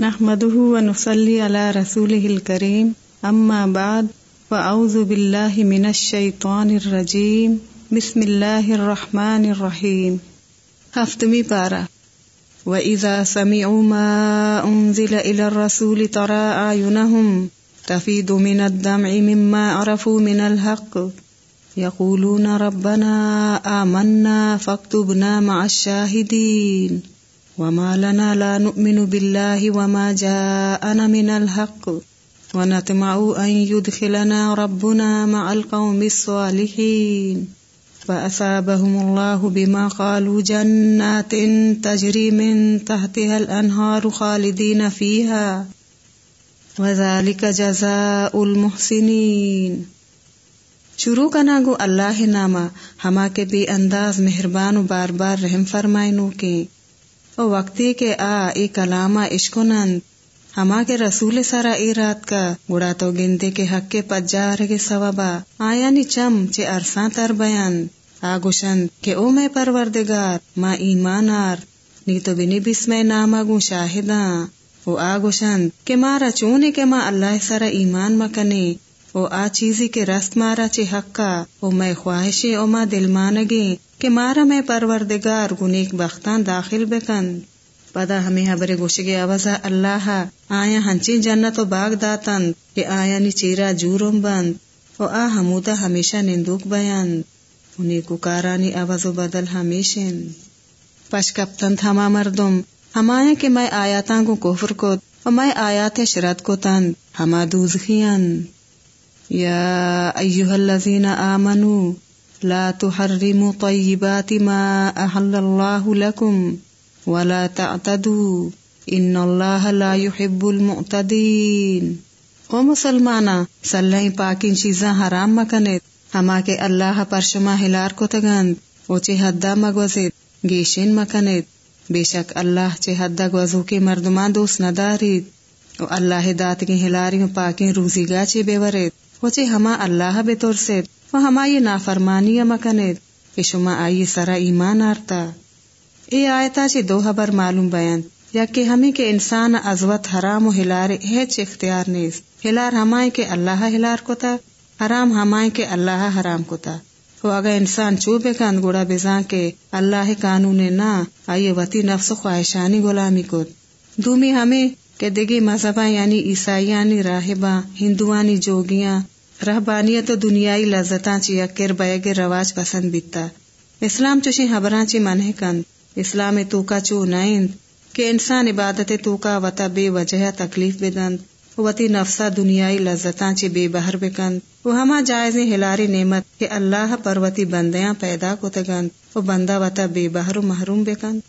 نحمده ونصلي على رسوله الكريم. أما بعد فأعوذ بالله من الشيطان الرجيم. بسم الله الرحمن الرحيم. هفتمي بارا وإذا سمعوا ما أنزل إلى الرسول ترى أعينهم تفيد من الدمع مما عرفوا من الحق. يقولون ربنا آمنا فاكتبنا مع الشاهدين. وما لنا لا نؤمن بالله وما جاءنا من الحق ونطمع أن يدخلنا ربنا مع القوم الصالحين فأصابهم الله بما قالوا جنات تجري من تحتها الأنهار خالدين فيها وذلك جزاء المحسنين شروع کنا گو اللہ نامہ ہما کے بے انداز مہربان و بار بار رحم فرمائنو کے او وقتی کے آ، ای کلامہ عشقنند ہما کے رسول سرا ای رات کا گڑا تو گندے کے حق کے پجار کے سوابا۔ آیا نی یعنی چم چے ارساں تر بیان۔ آگوشند کہ او میں پروردگار، ما ایمانار نی تو بنی بسمے ناما گو شاہداں او آگوشند کہ مارا چونے کے ما اللہ سرا ایمان مکنے۔ او آ، چیزی کے رست مارا چے حقا او میں خواہشے او ما دل مانگے۔ کہ مارا میں پروردگار گنیک بختان داخل بکن۔ پدا ہمیں حبر گوشگے آوازا اللہ آیا ہنچی جنت و باغ داتن کہ آیا نی چیرا جورم بند۔ و آ ہمودا ہمیشہ نندوک بیان۔ انہیں کو کارانی آواز و بدل ہمیشن۔ پشکپتن تھما مردم ہمایا کہ میں آیاتاں کو کفر کو و میں آیات شرط کو تن ہما دوزخیان۔ یا ایوہ الذین آمنوا لا تحرموا طيبات ما أحل الله لكم ولا تعتدوا إن الله لا يحب المعتدين۔ او مسلمانا سلح پاکین چیزاں حرام مکنت ہما کے اللہ پر شما ہلار کو تگند۔ او چے حدہ مگوزت گیشن مکنت بے شک اللہ چے حدہ گوزو کے مردمان دوست ندارید او اللہ دات کی ہلاری پاکین روزی گا چے بے ورد او چے ہما اللہ بے ترسد و ہما یہ نافرمانی مکنید کہ شما آئی سرا ایمان آرتا۔ اے آیتا چی دو حبر معلوم بیان، یا کہ ہمیں کے انسان ازوت حرام و ہلار ہیچ اختیار نیز ہلار ہمائیں کے اللہ ہلار کو تا حرام ہمائیں کے اللہ حرام کو تا تو اگر انسان چوبے کند گوڑا بزان کے اللہ قانون نہ آئیے وتی نفس خواہشانی غلامی کو دومی ہمیں کہ دگی مذہبہ یعنی عیسائیانی راہباں، ہندوانی جوگیاں رہبانیت و دنیای لذتاں چی اکر بیگ رواج پسند بیتا۔ اسلام چوشی حبراں چی منہ کند۔ اسلام تو کا چو نائند۔ کہ انسان عبادت تو کا وطا بے وجہ تکلیف بدند۔ وتی نفسا دنیای لذتاں چی بے بہر بکند۔ وہ ہما جائز ہلاری نعمت کہ اللہ پروتی بندیاں پیدا کو تگند وہ بندہ وطا بے بہر و محروم بکند۔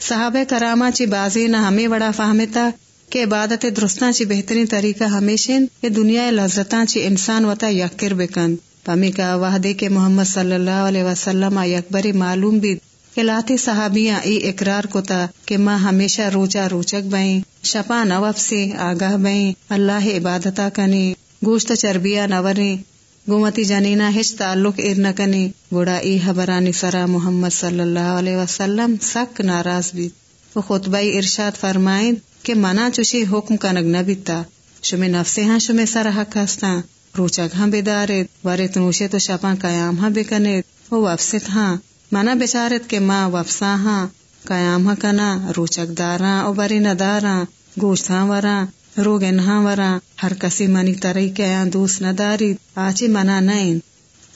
صحابہ کراما چی بازی نہ ہمیں بڑا فہمتا۔ کہ عبادت درستاں چی بہترین طریقہ ہمیشن کہ دنیا لذتاں چی انسان وطا یکر بکند پمی کا وحدے کے محمد صلی اللہ علیہ وسلم یکبری معلوم بھی کہ لاتی صحابیاں ای اقرار کو تا کہ ماں ہمیشہ روچا روچک بائیں شپا نوف سے آگاہ بائیں اللہ عبادتا کنے گوشت چربیا نوریں گومتی جنینا ہچ تعلق ار نہ کنے گوڑا ای حبرانی سرا محمد صلی اللہ علیہ وسلم سک ناراض بھی۔ وہ خطبہ ارشاد فرمائیں کہ منا چوشی حکم کا نگ نبیتا شمی نفسے ہاں شمی سر حق ہستا روچک ہاں بیدارت ورت نوشے تو شپاں قیام ہاں بکنت وہ وفست ہاں منا بچارت کے ماں وفسا ہاں قیام ہاں کنا، روچک داراں، او بری نداراں، گوشت ہاں وراں روگ انہاں وراں، ہر کسی منی ترئی کیا دوست نداری آچی منا نائن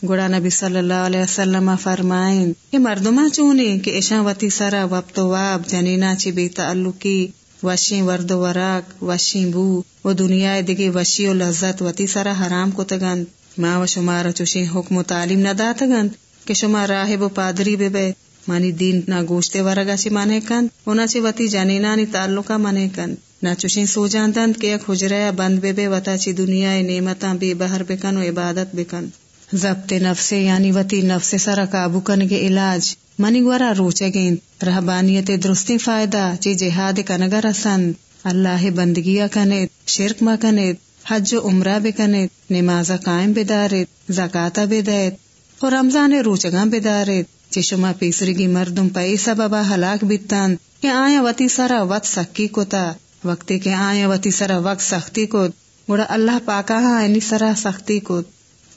گوڑا نبی صلی اللہ علیہ وسلم فرمائن کہ مردمہ چونے کہ اشاں وتی سرا وقت واب جنینا چی بے تعلقی وشی ورد و وراک وشی بو و دنیا دگی وشی و لذت وتی سرا حرام کو تگند۔ ما و شمارا چوشی حکم و تعلیم ندا تگند، کہ شما راہب و پادری بے بے۔ مانی دین نہ گوشتے ورگا چی مانے کند، اونا چی وتی جنینانی تعلقہ مانے کند۔ نہ چوشی سو جاندند، کہ یک حجرہ بند بے بے، وتا چی دنیا نعمتاں بے بہر بکن و عبادت بکن ضبط نفس یعنی وتی نفس سرا قابو کن کے علاج۔ منی گورا روچے گین۔ رہبانیت درستی فائدہ چی جہاد کنگا رسند اللہ بندگیا کنید، شرک ما کنید۔ حج و عمرہ بکنید نماز قائم بدارید زکاة بدید اور رمضان روچگاں بدارید چی شما پیسرگی مردم پئی سببا ہلاک بیتند کہ آیا وتی سرا وط سکی کتا وقتی کے آئے وتی سرا وقت سختی کو گوڑا اللہ پاکا ہاں اینی سرا سختی کو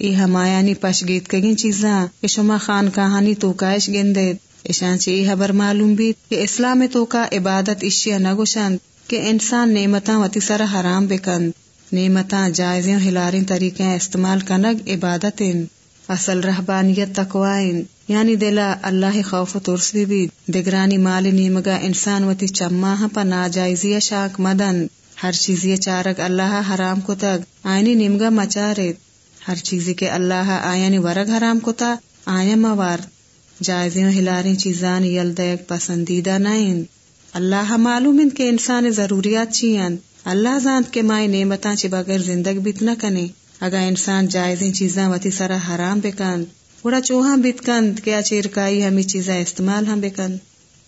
ای ہمایانی پش گیت کگی چیزاں کہ شما خان کہانی تو کائش گندے ایشان چی حبر معلوم بھی کہ اسلام تو کا عبادت اشیا نگوشند کہ انسان نعمتاں وتی سرا حرام بکند، نعمتاں جائزیں ہلاریں طریقے استعمال کنگ عبادت اصل رہبانیت تقوائن یعنی دلا اللہ خوف و ترس بھی بھی، دگرانی مال نیمگا انسان وتی چما پا ناجائزی شاک مدن، ہر چیزی چارک اللہ حرام کو تگ، آئینی نیمگا مچارت ہر چیزی کے اللہ آئینی ورگ حرام کو تا، آیا موار جائزیوں ہلاری چیزان یلدیک پسندیدہ نائن اللہ معلوم ان کے انسان ضروریات چیئن۔ اللہ زانت کے مائے نعمتاں چی بغیر زندگ بیت نہ کنے۔ اگا انسان جائزیں چیزاں وتی سرا حرام بکند۔ بڑا چوہاں بیت کند کیا چیرکائی ہمیں چیزاں استعمال ہم بکند۔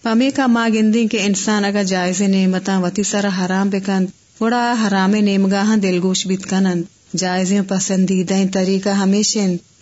پمی کا ماں گندی کے انسان اگا جائز نعمتاں وتی سرا حرام بکند۔ بڑا حرام نعمگاہ دل گوش بیت کنند جائزیں پسندیدہ طریقہ ہمیشہ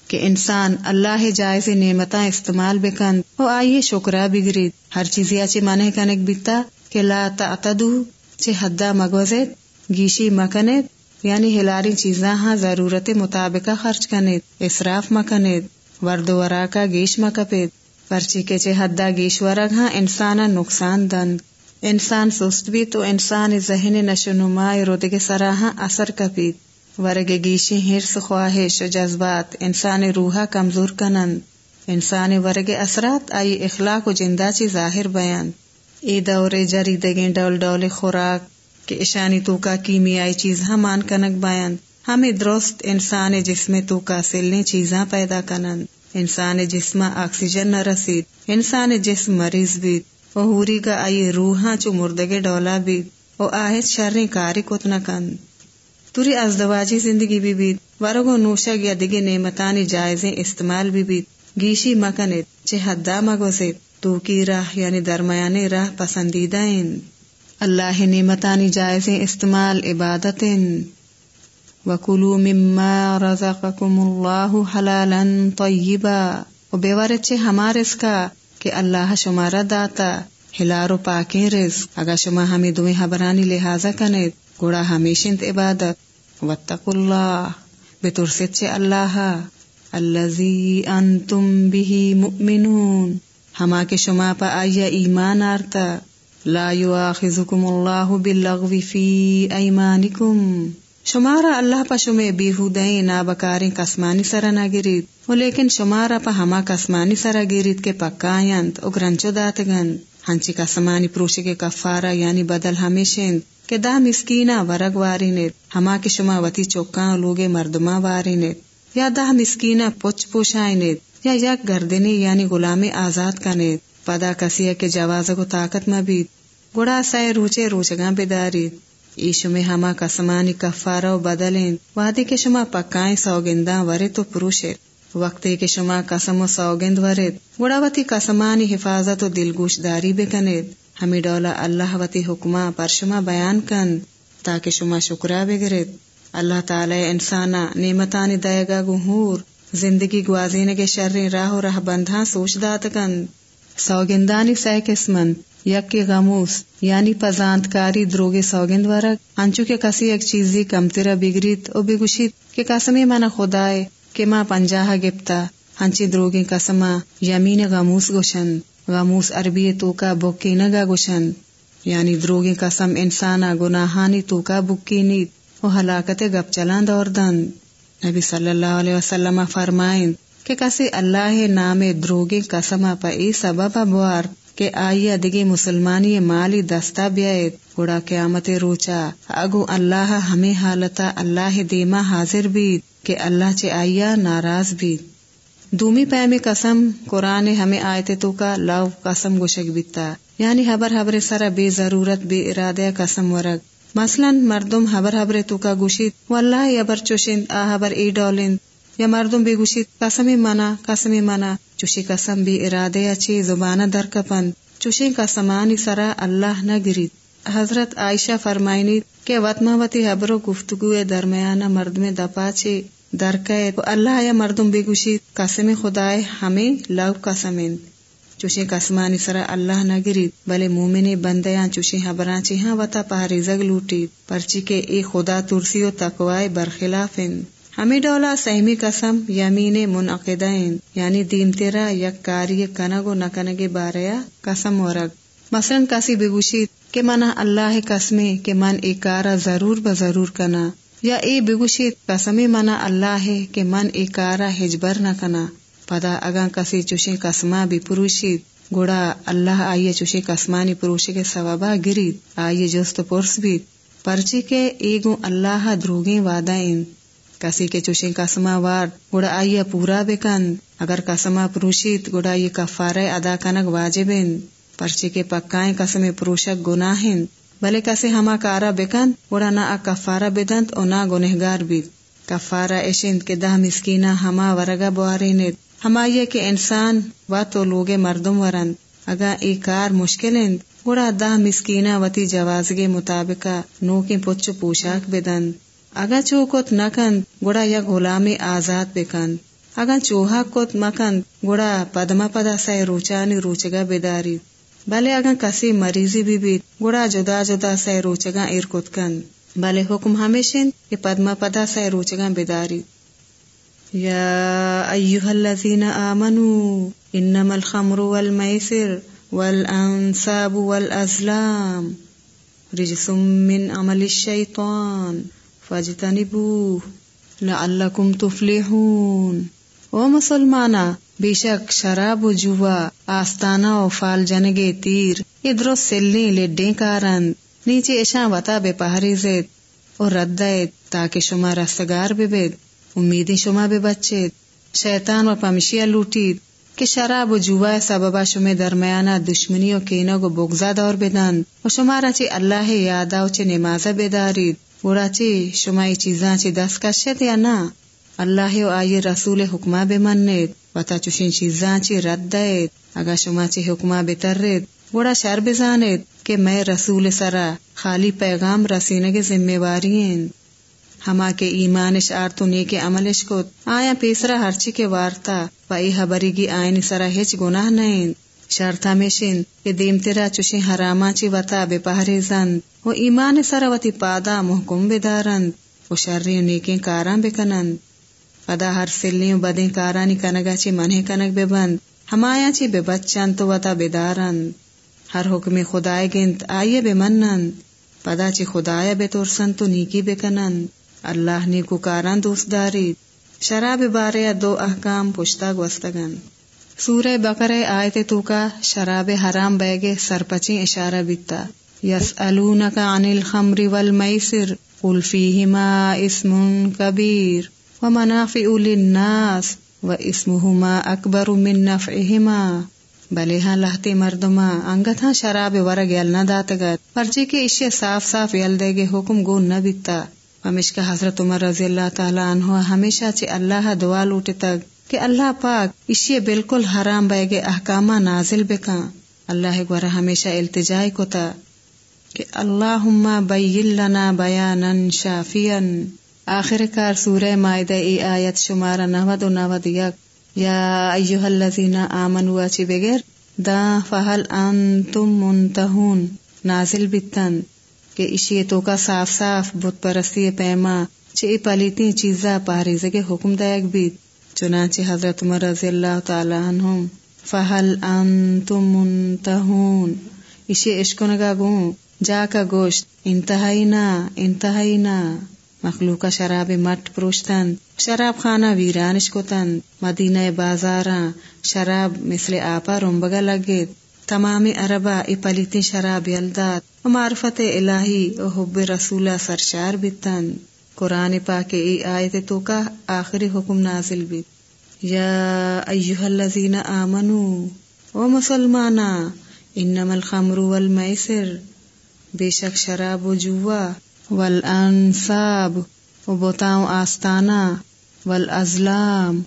کہ انسان اللہ جائز نعمتاں استعمال بکند۔ او آئیے شکرہ بگرید ہر چیز چی مانے کنک بیتا کہ لا تعتدو چھ حدہ مگوزت گیشی مکنت یعنی ہلاری چیزاں ہاں ضرورت مطابق خرچ کنید، اسراف مکنید، ورد ورا کا گیش مکپید۔ پرچی کے چھ حدہ گیش ورگ ہاں انسانا نقصان دند۔ انسان سست بھی تو انسان ذہن نشو نما رودگ سراہاں اثر کپید۔ ورگ گیشی ہرس خواہش و جذبات، انسان روحا کمزور کنند۔ انسان ورگ اثرات، آئی اخلاق و جندہ چی ظاہر بیان۔ ای دور جری دگیں ڈول ڈول خوراک، کہ اشانی تو کا کیمیائی چیز ہمان کنک بیان۔ ہمیں درست انسان جسم تو کا سلنے چیزاں پیدا کنند۔ انسان جسم آکسیجن نہ رسید۔ انسان جسم مریض بیت وہ ہوری کا آئی روحاں چو مردگے ڈولا بیت وہ آہد شرنی کاری کتنا کند۔ توری ازدواجی زندگی بھی بیت ورگو نوشا گیا دگے نعمتانی جائزیں استعمال بھی بیت۔ گیشی مکنت چھ حدا مگو سے تو کی راہ یعنی درمیانے راہ پسندیدہ ان اللہ نعمتانی جائزیں استعمال عبادت وکلو مما رزقکم اللہ حلالا طیبا۔ و بیوارت چھ ہمارے اس کا کہ اللہ شمارا داتا ہلارو پاکیں رزق۔ اگا شما ہمیں دویں حبرانی لحاظہ کنید۔ گوڑا ہمیشہ عبادت۔ وطق اللہ بترست سے اللہ۔ الذي انتم به مؤمنون۔ ہما کے شما پا آیا ایمان آرتا۔ لا يؤاخذكم الله باللغو في ايمانكم شمارا اللہ پا شمے بیہودائیں نابکاریں کسمانی سرا نہ گرید۔ لیکن شمارا پا ہما کسمانی سرا گرید کے پکایند اگرنچو داتگند ہنچی کسمانی پروشے کے کفارا یعنی بدل ہمیشند کہ دا مسکینہ ورگ واری نیت، ہما کے شما وتی چوکاں لوگے مردما واری نیت۔ یا دا مسکینہ پوچھ پوشائی نیت، یا یک گردنی یعنی غلام آزاد کا نیت۔ پدا کسی کے جواز کو طاقت مبید گڑا سائے روچے روچگاں بدارید۔ ایشو میں ہما کسمانی کفارا و وادی کے شما پکائیں سوگنداں ورے تو پروشے۔ وقتے کے شما قسم و سوگند ورد گڑا وتی کسمانی حفاظت و دلگوش داری بکنید ہمیں ڈولا اللہ وتی حکما پر شما بیان کن تاکہ شما شکرا بگرد اللہ تعالی انسانا نعمتانی دے گا گہور، زندگی گوازین کے شر راہ و راہ بندھا سوچ دات کن۔ سوگندانی سہ قسمن، یک کے غموس یعنی پزانت کاری دروگے سوگند ورک انچو کے کسی ایک چیزی کمترا بگریت او بگوشید کہ قسمی منا خدائے کہ ماں پنجاہ گپتا۔ ہنچی دروگے قسمہ یمین غموس گوشن غموس عربی تو کا بکی نگا گوشن۔ یعنی دروگی قسم انسانا گناہانی تو کا بکی نیت و ہلاکت گپ چلان دور دن نبی صلی اللہ علیہ وسلم فرمائن کہ کسی اللہ نام دروگی قسم پا ای سبب بوار کہ آئی ادگی مسلمانی مالی دستا بیائید۔ گوڑا قیامت روچا اگو اللہ ہمیں حالتا اللہ دیما حاضر بید کہ اللہ چے آئیا ناراض بید۔ دومی پیمی قسم قرآن ہمیں آیت تو کا لو قسم گوشک بیتا یعنی حبر حبر سرا بے ضرورت بے ارادہ قسم ورگ۔ مثلا مردم حبر حبر تو کا گوشید واللہ یبر چوشند، آ حبر ای ڈولند یا مردم بے گوشید قسمی منا قسمی منا۔ چوشی قسم بے ارادے اچھی زبانہ در کپن۔ چوشی قسمانی سرا اللہ نہ گرید۔ حضرت عائشہ فرمائنی کہ وطما وتی حبر و گفتگو درمیانہ مرد میں دپا چھ درکے اللہ یا مردم بگوشید قسم خدای ہمیں لو قسمین چوشے کسمانی سرا اللہ نہ گرید بلے مومنی بندیاں چوشے حبراں چیہاں وطا پہری زگ لوٹی۔ پرچی کے ای خدا ترسی و تقوائے برخلاف ہمیں ڈولا سہمی قسم، یمین منعقدین یعنی دین تیرا یک کاری کنگ و نکنگ باریا قسم ورگ مثلا کسی بگوشید کہ منا اللہ قسمے کہ من ای کارا ضرور بضرور کنا۔ یا ای بگوشید قسمی منا اللہ ہے کہ من ای کارا ہجبر نہ کنا۔ پدا اگا کسی چوشی قسمہ بھی پروشید گوڑا اللہ آئیے چوشی قسمانی پروشی کے ثوابا گرید آئیے جست پرس بھی۔ پرچی کے ایگو اللہ دروگیں وعدہ ان کسی کے چوشی قسمہ وار، گوڑا آئیے پورا بکن اگر قسمہ پروشید گوڑا یہ کفارہ ادا کنگ واجب پرچی کے پکائیں قسم پروشک گناہن بلے کسی ہما کارا بکن گوڑا نہ کفارہ بدند او نہ گنہگار بید۔ کفارہ اشند کے دہ مسکینہ ہما ورگا بوارینت ہما یہ کہ انسان و تو لوگ مردم ورند۔ اگا ای کار مشکل گوڑا دا مسکینا وتی جوازگے مطابق نو کے پوچھ پوشاک بدن اگا چوکت نکن گوڑا یا غلامی آزاد بکن اگا چوہا کت مکن گوڑا پدما پدا سائے روچانی روچگا بداری بلے اگا کسی مریضی بھی بیت گوڑا جدا جدا سائے روچگا ارکت کن بلے حکم ہمیشن کہ پدما پدا سائے روچگا بداری يا أيها الذين آمنوا إنما الخمر والميسر والأنساب والأزلام رجس من عمل الشيطان فاجتنبوه لعلكم تفلحون او مسلمانا بے شک شراب و جوا، آستانہ و فال جنگے تیر ادھر سلنے لڈیں کارن، نیچے اشاں وطا بے پہری زید اور ردائت تاکہ شما رستگار بے بید امیدیں شما بے بچے شیطان و پمشیا لوٹید کہ شراب و جوا سببا شما درمیانا دشمنی و کینو گو بگزا دور بدن، و شما را چی اللہ یادا و چی نمازا بیدارید گوڑا چی شما ای چیزاں چی دست کشید یا نا؟ اللہ و آئی رسول حکمہ بے منید۔ و تا چوشین چیزاں چی رد دید اگا شما چی حکمہ بیترید گوڑا شر بزانید کہ میں رسول سرا خالی پیغام رسینگ ذمہ واری ہیں۔ ہما کے ایمانش آرتو نیک عملش کو آیا پیسرا ہرچی کے وارتا و ای حبری گی آئین سرا ہچ گناہ نین شرطا میشن کہ دیم تیرا چوشی حراما چی وطا بے پہرے زند۔ و ایمان سرا وطی پادا محکم بدارند۔ و شرری نیکیں کاران بکنند۔ پدا ہر سلی و بدیں کارانی کنگا چی منہ کنگ بے بند، ہمایا چی بے بچان تو وطا بدارند ہر حکم خدای گنت آئیے بے منند پدا چی خدایا بے تورسن تو نیکی بکنند اللہ نے کاران دوست داری، شراب بارے دو احکام پشتا گوستگن۔ سورہ بکر آیت تو کا شراب حرام بیگے سرپچی اشارہ بیتا۔ یس عن الخمر والمیسر، قل فیہما اسم کبیر۔ ومنافع للناس و اسمہما اکبر من نفعہما بلے ہاں لہتے مردما انگت ہاں شراب ورگ یل نہ داتگت پرچی کے اشے صاف صاف یل دے گے حکم گون نہ بیتا ہمیش کا حضرت عمر رضی اللہ تعالیٰ عنہ ہمیشہ چی اللہ دعا لوٹے تک کہ اللہ پاک اسی بالکل حرام بے گے احکامہ نازل بکا اللہ گورا ہمیشہ التجائی کو تا کہ اللہ بین لنا بیانا شافیا آخر کار سورہ معدہ ای آیت شمارہ نوود و نوود یک. یا ایوہ الذین آمنوا چی بغیر دا فہل انتم منتہون. نازل بیتن کہ اشی تو کا صاف صاف بت پرستی پیما چی پلیتی چیزا پاری زگے حکم دائک بیت. چنانچہ حضرت عمر رضی اللہ تعالی عنہم. فہل انتم منتہون. اشی عشقنگا گون جا کا گوشت. انتہائی نا انتہائی نا مخلوق شراب مٹ پروشتن، شراب خانہ ویرانش کو تن مدینہ بازاراں شراب مثل آپا رومبگا لگیت تمام عربا ای پلیتی شراب یلداد و معرفت الہی و حب رسول سرشار بیتن۔ قرآن پاک ای آیت تو کا آخری حکم نازل بیت یا ایوہ اللذین آمنو و مسلمانا، انما الخمر والمیسر۔ بے شک شراب و جوا والانصاب و بوتاؤں آستانا والازلام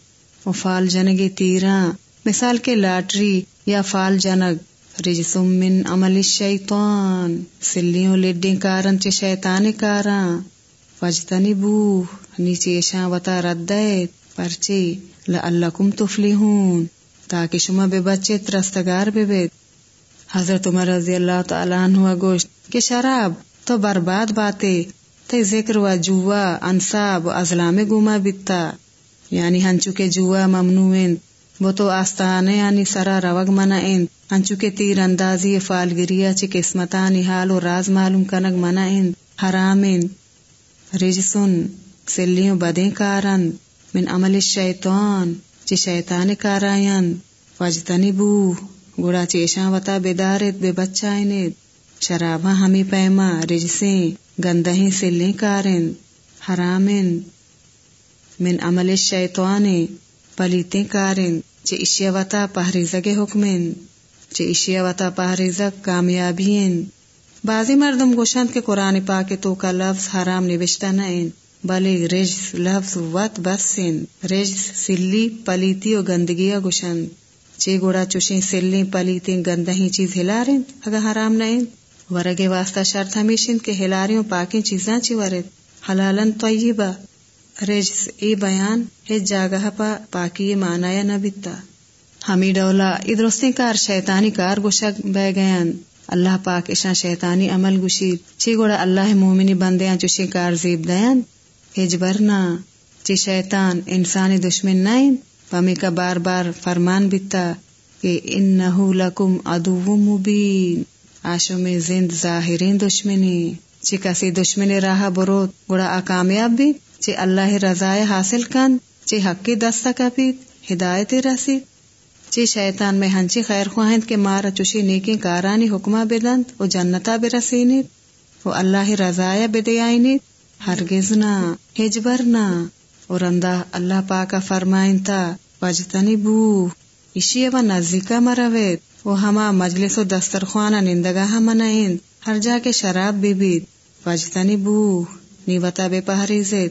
و فال جنگ تیران مثال کے لاٹری یا فال جنگ، رجسم من عمل الشیطان، سلیوں لڈیں کارن چے شیطان کاراں وجتنی بو نیچے شاں وتا ردائت پرچے، لعلکم تفلحون، تاکہ شما بے بچے ترستگار بے بیت حضرت عمر رضی اللہ تعالیٰ عنہ گوشت کہ شراب تو برباد باتے تے ذکر و جوا، انصاب، ازلام گوما بیتا۔ یعنی ہنچو کے جوا ممنوعین وہ تو آستانے یعنی سرا روگ منا این ہنچو کے تیر اندازی فالگریا چی قسمتانی حال و راز معلوم کنگ منا این حرامین، رجسن، سلیوں بدیں کارن۔ من عمل الشیطان چی شیطان کارائن۔ وجتنی بو گوڑا چیشاں وطا بیدارت بے بچائنت شرابہ ہمی پیما، رجسیں گندہیں سلیں کارن، حرامن۔ من عمل الشیطان، پلیتیں کارن چی اشیا وطا پہریزگ حکمن۔ چی اشیا وطا پہریزگ کامیابین۔ بعضی مردم گوشند کے قرآن پاک تو کا لفظ حرام نوشتہ نئین بلے رجس لفظ وط بسن رجس، سلی، پلیتی و گندگیا گوشند۔ چی گوڑا چوشیں، سلی پلیتی گندہی چیز ہلاریں، اگر حرام نئین ورگے واسطہ شرط ہمیشن کے ہلاریوں پاکیں چیزاں چی ورد. حلالن طیبہ. رجس ای بیان. ہے جاگہ پا پاکی معنی نبیتا ہمی ڈولا ادرستیں کار شیطانی کار گوشک بے گیان. اللہ پاک اشا شیطانی عمل گشید چی گوڑا اللہ مومنی بندیاں چوشی کار زیب دیان؟ ہج برنا چی شیطان انسانی دشمن نائن؟ پمی کا بار بار فرمان بیتا کہ انہو لکم عدو مبین. آشو میں زند ظاہرین دشمنی چی کسی دشمنی راہ برو گوڑا آکامیاب بھی چی اللہ رضائے حاصل کن چی حق کی دستہ کپیت، ہدایت رسید۔ چی شیطان میں ہنچی خیر خواہند کے مارا چوشی نیکی کارانی حکمہ بدند و جنتا برسینید و اللہ رضائے بدیائنید ہرگز نہ، ہجبر نہ۔ اور اندہ اللہ پاکا فرمائن تا وجتنی بو اشی و نزدیکا مروید۔ و ہما مجلس و دسترخوانا نندگاہ منائند ہر جا کے شراب بھی بید۔ وجتنی بو۔ نیوتا بے پہریزید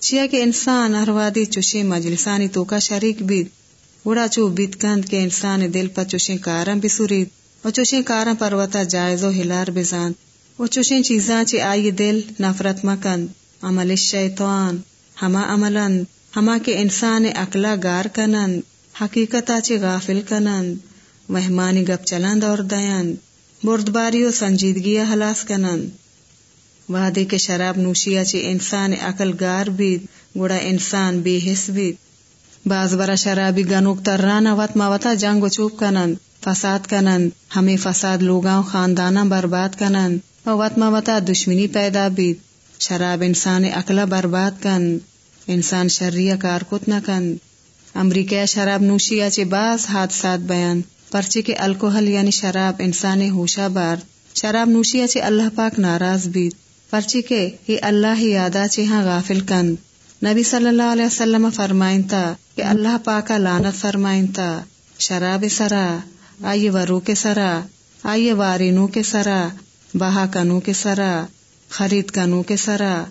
چیا کہ انسان ہر وادی چوشی مجلسانی تو کا شریک بید۔ وڑا چو بیت کند کے انسان دل پر چوشیں کارم بھی سورید۔ و چوشیں کارم پر وطا جائز و ہلار بزاند و چوشیں چیزاں چی آئی دل نفرت مکند عمل الشیطان ہما عملند ہما کے انسان اکلا گار کنند۔ حقیقتا چی غافل کنند۔ مہمانی گپ چلند اور دیند بردباری و سنجیدگی حلاس کنند وادی کے شراب نوشیا چی انسان عقل گار بید، گوڑا انسان بے حس بید۔ باز برا شرابی گنوک ترانا وط وطا جنگ و چوب کنند فساد کنند ہمیں فساد لوگاں خاندانا برباد کنند و وط وطا دشمنی پیدا بید، شراب انسان اکلا برباد کن، انسان شریع کارکت نہ کن۔ امریکہ شراب نوشیا چے باز حادثات بیان۔ پرچے کے الکوہل یعنی شراب، انسان ہوشا بار۔ شراب نوشیا چے اللہ پاک ناراض بید پرچے کے ہی اللہ ہی یادا چے ہاں غافل کند۔ نبی صلی اللہ علیہ وسلم فرمائن تا کہ اللہ پاکا لانت فرمائن تا۔ شراب سرا، آئیے ورو کے سرا۔ آئیے وارینو کے سرا۔ بہا کنو کے سرا۔ خرید کنو کے سرا۔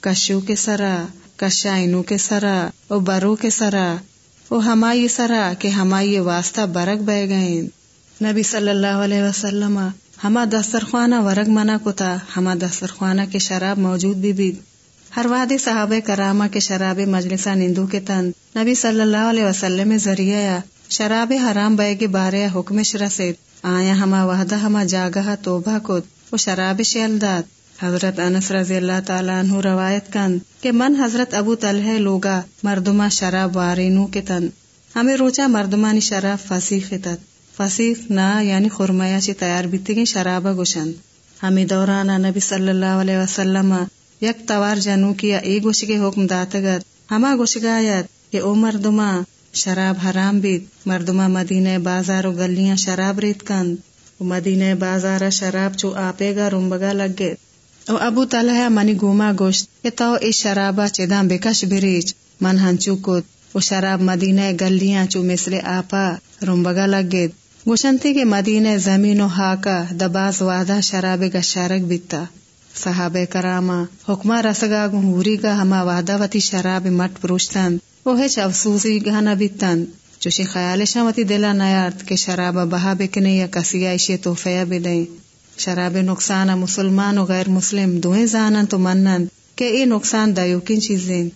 کشو کے سرا۔ کشائنو کے سرا۔ او برو کے سرا۔ او ہمائی سرا کہ ہمائی واسطہ برک بہ گئیں نبی صلی اللہ علیہ وسلم، ہما دسترخوانہ ورگ منع کو تھا، ہما دسترخوانہ کے شراب موجود بھی بھی۔ ہر وادی صحابہ کراما کے شراب مجلسہ نندو کے تن۔ نبی صلی اللہ علیہ وسلم ذریعہ شراب حرام بے کے بارے حکمش رسید آیا ہما وحدہ ہما جاگہ توبہ کت و شراب شیلداد حضرت انس رضی اللہ تعالیٰ عنہ روایت کند کہ من حضرت ابو طلحہ لوگا مردمہ شراب وارینو کے تن، ہمیں روچا مردمانی شراب فسیخ تت فسیخ نہ یعنی خرمیا چی تیار بیتی شرابہ گوشند ہمیں دورانا نبی صلی اللہ علیہ وسلم یک توار جنو کیا ای گوش کے حکم داتگت ہما گوش گایت کہ او مردما شراب حرام بیت مردما مدینہ بازار و گلیاں شراب ریت کند مدینہ بازار شراب چو آپے گا رنبگا لگے او ابو طلحہ منی گوما گوشت کہ تو ای شرابا چداں بکش بریچ من ہنچو کت و شراب مدینہ گلیاں چو مثل آپا رنبگا لگے گوشنتی کے مدینہ زمین و ہاکا دباز وعدہ شراب گشارک بیتا۔ صحابہ کراما، حکمہ رسگا گوری کا ہما وعدہ وتی شراب مٹ پروشتن وہ افسوسی گہ نبیتن چوشی خیال شمتی دلا نیارت کے شراب بہا بکنے یا کسیا اشی توفیہ بدیں شراب نقصان، مسلمان و غیر مسلم دوئیں زانن تو منن کہ اے نقصان دایو چیزیں۔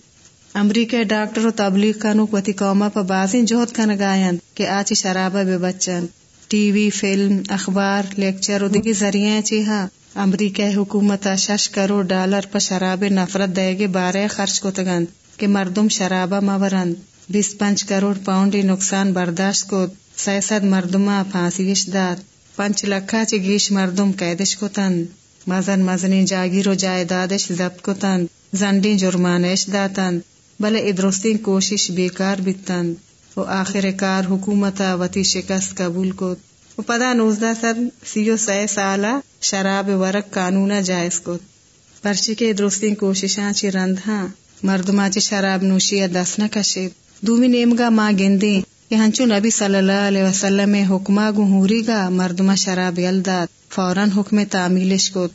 امریکہ ڈاکٹر و تبلیغ کنوک وتی قوما پا بازین جوہد کن گائن کہ آچی شرابہ بے بچن۔ ٹی وی، فلم، اخبار، لیکچر و دیگی ذریعے چی ہاں امریکہ حکومت شش کروڑ ڈالر پر شراب نفرت دے گے بارے خرچ کو تگند کہ مردم شرابہ مورند بیس پنچ کروڑ پاؤنڈی نقصان برداشت کو سیسد مردما پھانسیش داد پنچ لکھا چی گیش مردم قیدش کو مزن مزنی جاگیر و جائیدادش ضبط کو زنڈی جرمانش داتند. بلے ادرستی کوشش بیکار بیتند. و آخر کار حکومتا وتی شکست قبول کو و پدا نوزدہ سد سی و سی سالہ شراب ورق قانون جائز کو پرچی کے درستی کوششاں چی رندھاں. مردما چی شراب نوشی دس نہ کشید. دومی نیمگا ماں گندی. کہ ہنچو نبی صلی اللہ علیہ وسلم حکما گہوری گا مردما شراب یلداد فوراً حکم تعمیلش کو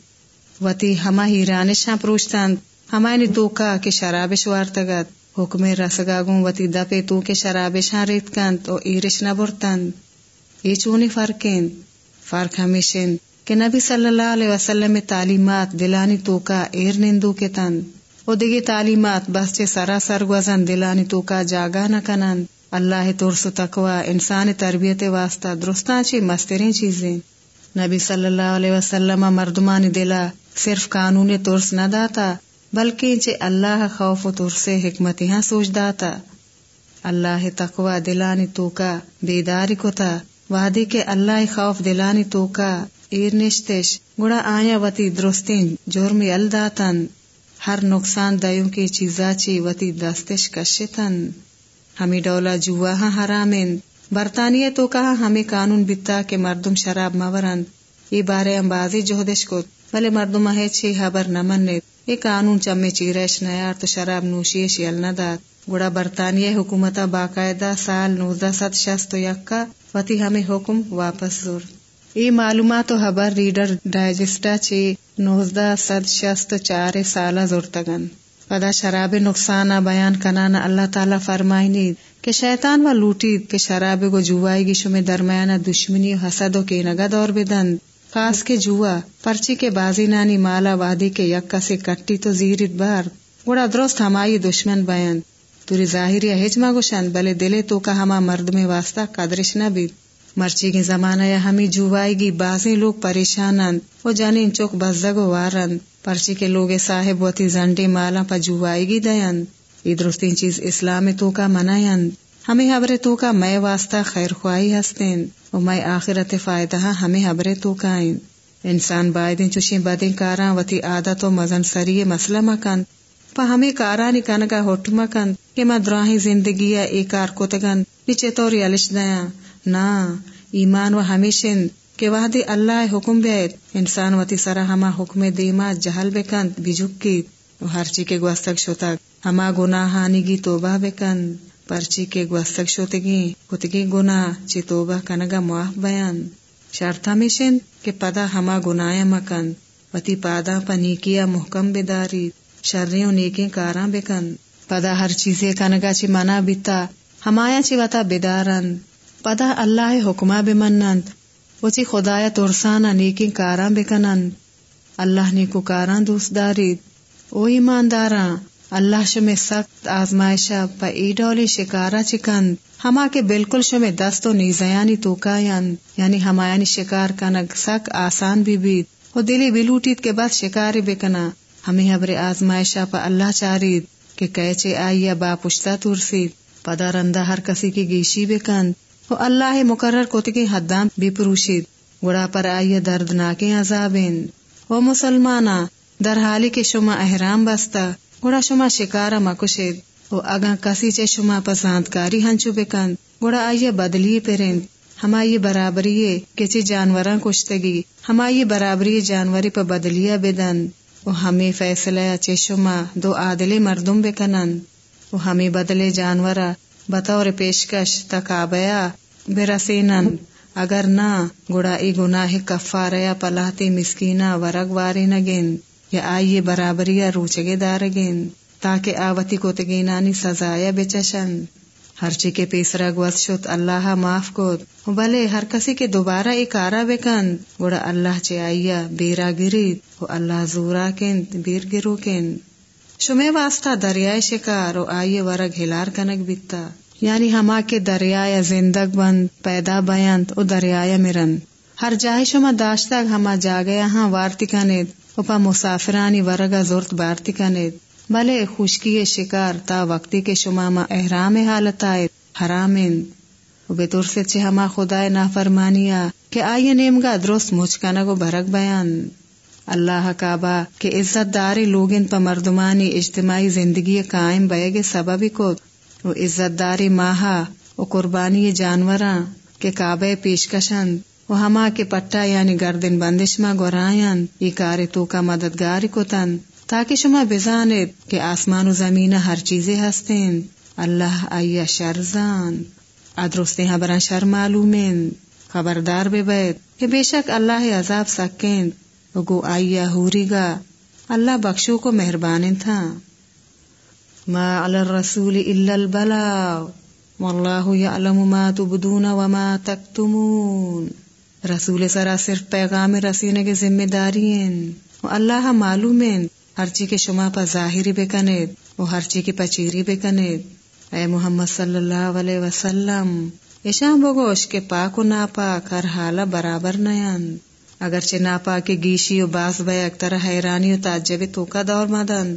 وتی ہما ہیرانشاں پروشتند ہمانی یعنی دوکا کہ شرابش وارتگد حکم رسگا گوں وتی دپے تو کے شرابشاں ریت کند او ایرش نہ برتند یہ چونی فرقیں فرق ہمیشن کہ نبی صلی اللہ علیہ وسلم تعلیمات دلانی توکا ایر نندو کے تن او دیگی تعلیمات بس چے سراسر گوزن دلانی توکا جاگا نہ کنند اللہ ترس و انسان تربیت واسطہ درستان چی مسترین چیزیں۔ نبی صلی اللہ علیہ وسلم مردمان دلا صرف قانون ترس نہ داتا، بلکہ چے اللہ خوف و ترس حکمت ہاں سوچ داتا۔ اللہ تقوی دلانی توکا بیداری کو تا وادی کے اللہ خوف دلانی تو کا ایر نشتش، گڑا آیا وتی درستین جرمی الداتن ہر نقصان دیوں کی چیزا چی وتی دستش کشتن۔ ہمیں ڈولا جوا ہاں برطانیہ تو کہا ہمیں قانون بیتا کہ مردم شراب مورند۔ یہ بارے امبازی جوہدش کو۔ بلے مردم ہے چھ حبر نمن یہ قانون چمے چیرش نیار تو شراب نوشیش یل نداد گڑا برطانیہ حکومت باقاعدہ سال نوزدہ ست شست یکا وتی ہمیں حکم واپس زور۔ ای معلومات و خبر ریڈر ڈائجسٹا چی نوزدہ ست شست چار سالہ زورتگن پدا شراب نقصان بیان کنانا اللہ تعالی فرمائنی کہ شیطان و لوٹید کہ شراب کو جوائے گی شمی درمیانہ دشمنی و حسد و کے نگد اور بدند خاص کے جوا، پرچی کے بازی نانی مالا وادی کے یکا سے کٹی تو زیرت بار۔ گوڑا درست ہمائی دشمن بیان۔ توری ظاہری ہجما گوشن، بلے دلے تو کا ہما مرد میں واسطہ قدرش نہ بھی مرچی کے زمانہ یا ہمیں جوائے گی، بازی لوگ پریشانند۔ وہ جانین چوک بزدگ و وارند۔ پرچی کے لوگ صاحب وتی زنڈے مالا پا گی دیند یہ درستین چیز اسلام تو کا منائند ہمیں حبر تو کا میں واسطہ خیر خواہی ہستین۔ و میں آخرت فائدہ ہمیں حبر تو کا انسان بائدین چوشیں بدیں کاراں وتی عادت و مزن سری مسئلہ مکند پا ہمیں کارانی کنگا ہوٹ مکند کہ ما دراہی زندگی اے کار کو تگن۔ نیچے تو ریالش دیا نا، ایمان و ہمیشن۔ کہ وحدی اللہ حکم بیت انسان وتی سرا ہما حکم دیما جہل بکند بیجوکی و ہر کے گوستک شوتک ہما گناہانی گی توبہ بکند پرچی کے گوستک شوتگی کتگی گناہ چی توبہ کنگا معاف بیان شرط ہمیشن کہ پدا ہما گناہ مکند وتی پادا پنیکیا محکم بداری شرریوں نیکی کاراں بکن پدا ہر چیزے کنگا چی منا بیتا ہمایا چی وطا بیدارند پدا اللہ حکمہ بمنند وچی خدایا ترسانا نیکی کاراں بکنند اللہ نیکو کاراں دوست دارید۔ او ایمانداراں، اللہ شمی سخت آزمائشا پا ای ڈولی شکارا چکند ہما کے بالکل شمی دست و نیزیانی توکایند یعنی ہمایانی شکار کنگ سک آسان بھی بید۔ و دلی بلوٹید کے بعد شکاری بکنا ہمیں حبر آزمائشا پا اللہ چارید۔ کہ کیچے آئیا با پشتا ترسید پدا رندہ ہر کسی کی گیشی بکند و اللہ مقرر کتگی حدام بھی پروشید۔ گڑا پر آئیا دردناکی عذابین۔ و مسلمانا، در حالی کے شما احرام بستا، گڑا شما شکارا مکشید و اگا کسی چے شما پسندکاری ہنچو بکند۔ گڑا آئیا بدلی پرند۔ ہمائی برابری کچی جانوراں کشتگی۔ ہمائی برابری جانوری پا بدلیا بدند۔ و ہمیں فیصلہ چشما دو عادل مردم بکنن و ہمیں بدلے جانورا بطور پیشکش تکابیا برسینن، اگر نہ گڑا ای گناہ کفاریا پلاتی مسکینا ورگ واری نگین، یا آئیے برابریا روچگے دارگین، تاکہ آوتی کو تگینانی سزایا بچشن۔ ہر چی کے پیسرا گوز شد، اللہ معاف کو بلے ہر کسی کے دوبارہ ایک آرا بکن۔ گوڑا اللہ چے آئیا بیرا گرید، و اللہ زورا کن بیر گرو کن شمے واسطہ دریائے شکار و آئیے ورگ ہلار کنک بیتا یعنی ہما کے دریائے زندگ بند، پیدا بیانت او دریائے مرن ہر جائے شما داشتا ہما جاگیا ہاں وارتی کنید پا مسافرانی ورگا زورت بارتی کنید۔ بلے خشکی شکار تا وقتی کے شما ما احرام حالت آئے حرامین و بطور سے چھے ہما خدا نافرمانیا کہ آئیے نیمگا درست مچکنگو بھرک بیان اللہ کعبہ کہ عزت داری لوگن پا مردمانی اجتماعی زندگی قائم بیگے سببی کو۔ و عزت داری ماہا و قربانی جانوراں کے کعبے پیشکشند و ہما کے پٹا یعنی گردن بندش ما گورائن ای کار تو کا مددگاری کو تن۔ تاکہ شما بزانت کہ آسمان و زمین ہر چیزیں ہستین۔ اللہ آیا شرزان ادرستے ہیں بران شر معلومین۔ خبردار بے بیت کہ بے شک اللہ عذاب سکین۔ گو آیا ہوری گا، اللہ بخشو کو مہربان تھا۔ ما علی الرسول الا البلاغ، واللہ یعلم ما تبدون وما تکتمون۔ رسول سرا صرف پیغام رسینے کے ذمہ داری ہیں۔ اللہ معلوم ہے ہر چی کے شما پا ظاہری بے کنید وہ ہر چی کی پچیری بے کنید۔ اے محمد صلی اللہ علیہ وسلم ایشان بگوش کے پاک و ناپاک، ہر حالا برابر نیان اگرچہ ناپاک کے گیشی و باس بے اکتر حیرانی و تعجب تو کا دور مدن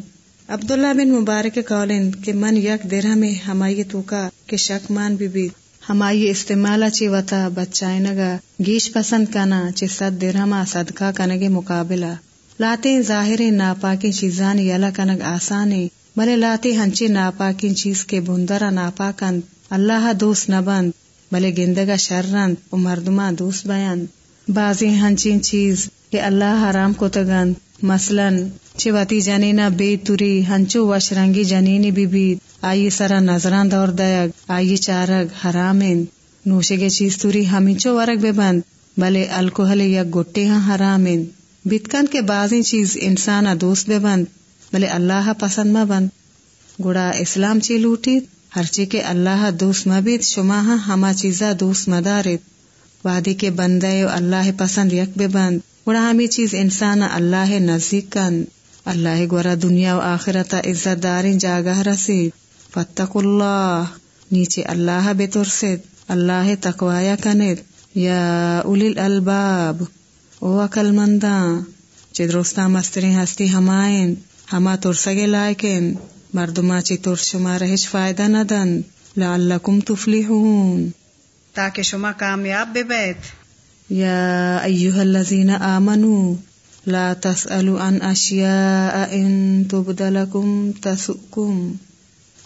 عبداللہ بن مبارک قولن کہ من یک درہ میں ہمائی تو کا کہ شک مان بھی بیت ہمائی استعمال چی وطا بچائے گیش پسند کنا چی صد درہما صدقہ کنگے مقابلہ۔ لاتے ظاہر ناپاکی چیزان یلا کنگ آسانی۔ بلے لاتے ہنچی ناپاکی چیز کے بندرا ناپاکند۔ اللہ دوست نبند، بلے گندگا شررند و مردما دوست بیند۔ بازی ہنچین چیز کہ اللہ حرام کو تگند مثلا، چواتی جنینا بے توری، ہنچو وشرنگی جنینی بی بی۔ آئی سرا نظران دور دیگ آئی چارگ حرامین۔ نوشے چیز توری ہمینچو ورگ بے بند، بلے الکوہل یا گٹے ہاں حرامین۔ بیتکن کے بازی چیز انسان دوست بے بند، بلے اللہ پسند ما بند۔ گڑا اسلام چی لوٹی، ہر چی کے اللہ دوست مبید شما ہاں ہما چیزا دوست مدارت وادی کے بندے اللہ پسند یک بے بند۔ گڑا ہمی چیز انسان اللہ نزدیک کن۔ اللہ گورا دنیا و آخرتا عزت دارین جاگہ رسید۔ فتق اللہ۔ نیچے اللہ بے ترسد اللہ تقوایا کنید۔ یا اولی الالباب۔ او اکل منداں۔ چی درستا مستری ہستی ہمائن ہما ترسگے لائکن مردما چی ترس شما رہش فائدہ ندن۔ لعلکم تفلیحون تاکہ شما کامیاب بے بیت۔ یا ایوہ الذین آمنوا لا تسألوا عن اشیاء ان تبدلکم تسؤکم۔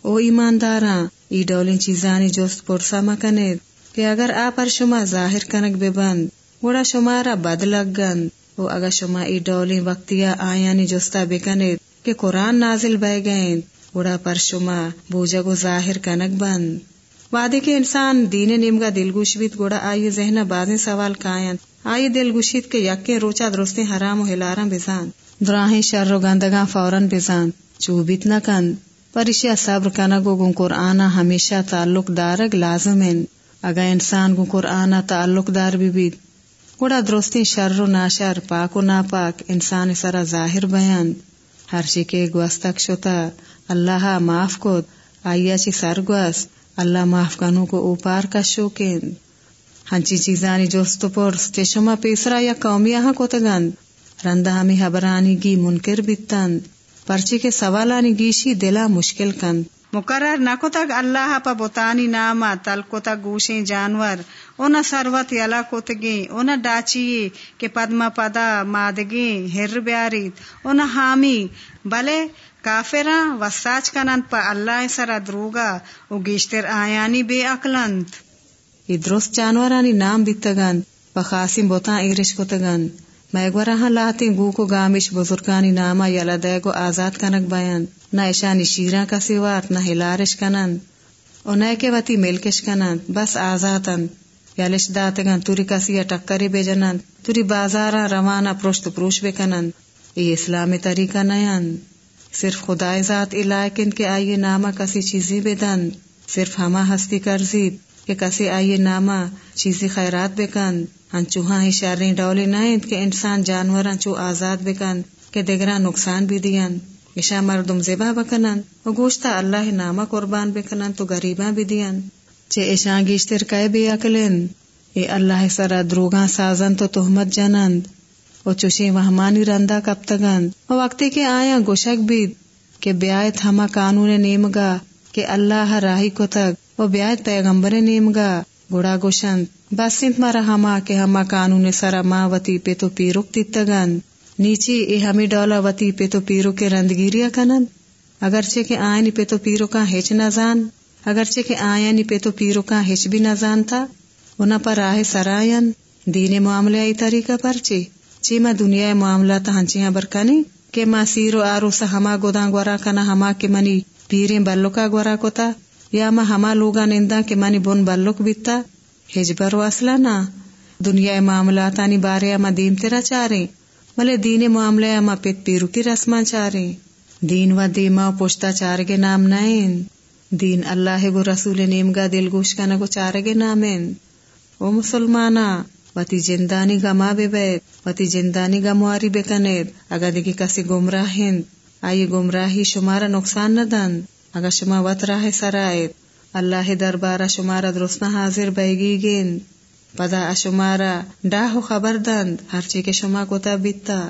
او ایمانداراں ای ڈولین چیزانی جوست پرسا مکنید کہ اگر آ پر شما ظاہر کنک بے بند، گوڑا شمارا بد لگ گند۔ او اگر شما ای ڈولین وقتیا آیانی جوستا بکنید کہ قرآن نازل بے گئیں گوڑا پر شما بوجگو ظاہر کنک بند۔ وعدے کے انسان دین نیمگا دل گوش گوڑا آئی ذہن بازیں سوال کائن آئی دل گوشید کے یکے روچا درستے حرام و ہلارم بزان۔ دراہیں شر و گندگاں فوراً بزان۔ چوبیت نہ کند پرشیا صبر کنگو گن قرآن ہمیشہ تعلق دارگ لازم اگا انسان گن قرآن تعلق دار بھی بید۔ گوڑا درستی شر و ناشر، پاک و ناپاک انسان سرا ظاہر بیان۔ ہر چی کے گوستک شتا اللہ معاف کو آئیا چی سر گوست اللہ معاف کو اوپار کا شوکین ہنچی ہاں جی چیزانی جی، جوست پرس چشما پیسرا یا قومی ہاں کو تگند رندہ ہمیں حبرانی گی منکر بیتند پرچی کے سوالانی گیشی دلا مشکل کند مقرر نکو تک اللہ پا بوتانی ناما تل کو تک گوشیں جانور۔ اونا سروت یلا کتگیں اونا ڈاچی کے پدما پدا مادگیں ہر بیاریت اونا حامی، بلے کافراں وساچ کنند پا اللہ سرا دروگا او گیشتر آیانی بے اقلند یہ درست جانورانی نام بیتگند پا خاصی بوتان ایرش کتگند میں گورا لاتی گو کو گامش بزرگانی ناما یلا دے گو آزاد کنک بیان۔ نہ ایشانی شیرا کا سیوات نہ ہلارش کنن او نہ کے وتی ملکش کنن بس آزادن۔ یلش داتگن توری کسی ٹکری بے جنن توری بازارا روانہ پروشت پروش بے کنن یہ اسلامی طریقہ نیان۔ صرف خدای ذات علاقن کے آئیے ناما کسی چیزی بے دن، صرف ہما ہستی کرزید کہ کسی آئیے ناما چیزی خیرات بے کن۔ انچوہاں ہی شریں ڈولے نائند کہ انسان جانور انچو آزاد بکن کہ دگرا نقصان بھی دین ایشا مردم زبا بکنن و گوشتا اللہ نامہ قربان بکنن تو غریباں بھی دیان چے ایشا گیشتر کئے بے اکلن اے اللہ سرا دروگاں سازن تو تہمت جنند و چوشی وہمانی رندا کب تگند و وقتی کے آیا گوشک بید کہ بیایت ہما قانون نیمگا کہ اللہ راہی کو تک۔ و بیایت پیغمبر نیمگا، گوڑا گوشند۔ بس سنت مارا ہما کہ ہما قانون سرا ما وتی پہ تو پیروک تیتگند نیچی اے ہمیں ڈولا وتی پہ تو پیرو کے رندگیریا کنند۔ اگرچہ کہ آئینی پہ تو پیرو کا ہیچ نہ جان اگرچہ کہ آئینی پہ تو پیرو کا ہیچ بھی نہ جان تھا۔ انہا پر راہ سرائن دین معاملے آئی طریقہ پر چی چی ما دنیا معاملہ تہنچیاں برکانی کہ ما سیرو آرو سا ہما گوداں گورا کنا ہما کے منی پیریں بلوکا گورا کوتا یا ما ہما لوگا نندا کے منی بن بلوک بیتا ہجبر و نا دنیا معاملاتانی بارے ما دیم تیرا چاریں ملے دین معاملے اما پیت پیرو کی رسما چارے دین و دیما پوشتا چارگے نام نائن دین اللہ گو رسول نیم گا دل گوش کا نگو چارگے نامین او مسلمانا وتی جندانی گا ما بے بیت وتی جندانی گا مواری بے کنید اگا دیگی کسی گمراہین آئی گمراہی شمارا نقصان نہ دن اگا شما وط راہ سرائید اللہ دربارہ شمارا درستنا حاضر بیگی گین پدا اشمارا ڈاہو خبر دند ہر چی کے شما کوتا بیتا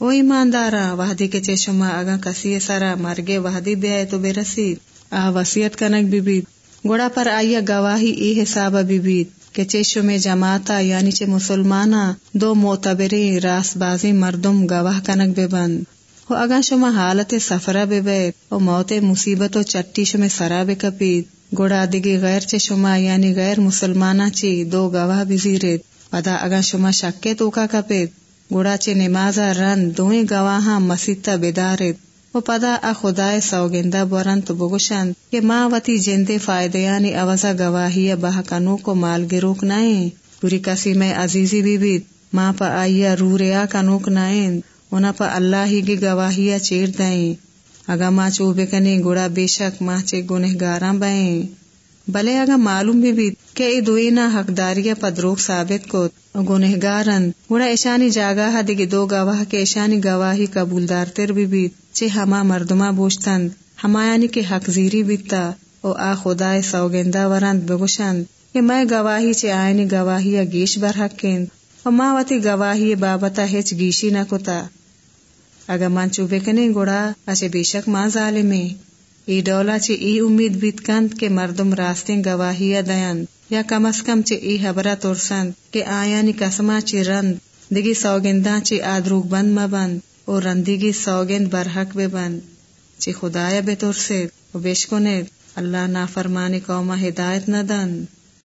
او ایماندارا وحدی کے چے شما اگا کسی سرا مرگے وحدی بے آئے تو بے رسید آ وسیعت کنک بی بید گوڑا پر آئیا گواہی ای حساب بی بید کہ چے شما جماعتا یعنی چے مسلمانا دو معتبری راس بازی مردم گواہ کنک بے بند۔ ہو اگا شما حالت سفرہ بے بیت او موت مصیبت و چٹی شما سرا بے کپید۔ گوڑا دگی غیر چے شما یعنی غیر مسلمانا چی دو گواہ بزیرت پدا اگا شما شکے تو کا کپید۔ گوڑا چے نمازا رن دوئیں گواہاں مسیطا بیدارت و پدا ا خدای سوگندہ بورن تو کہ ماں وتی جندے فائدیانی اوزا گواہی بہکنو کو مال گروک نائیں پوری کسی میں عزیزی بھی بیت ماں پا آئیا رو ریا کنوک نائیں اونا پا اللہ ہی گی گواہیا چیر دائیں اگا ماں چوبے کنی گوڑا بے شک ماں چے گنہگاراں بائیں بلے اگا معلوم بھی بیت کہ ای دوینا حقداریا پدروک ثابت کو گنہ گارن ایشانی جاگا دگی دو گواہ کے ایشانی گواہی قبول دارتر بھی بیت چے ہما مردما بوشتند. ہما یعنی کہ حق زیری بیتا. او آ خدای سوگندہ ورند بگوشند. کہ میں گواہی چے آئینی گواہی گیش برحق کند. و ما وتی گواہی بابتا ہیچ گیشی نہ کتا اگر من چوبے کنے گوڑا اچھے بے شک ماں ظالمے. ای ڈولا چی ای امید بیت کند کہ مردم راستیں گواہی دیند یا کم از کم چی ای حبرہ ترسند کہ آیانی کسما رند، دگی سوگنداں چی آدروگ بند مبند اور رندگی سوگند برحق بے بند۔ چی خدایا بے ترسید و بیشکنے اللہ نافرمانی قومہ ہدایت نہ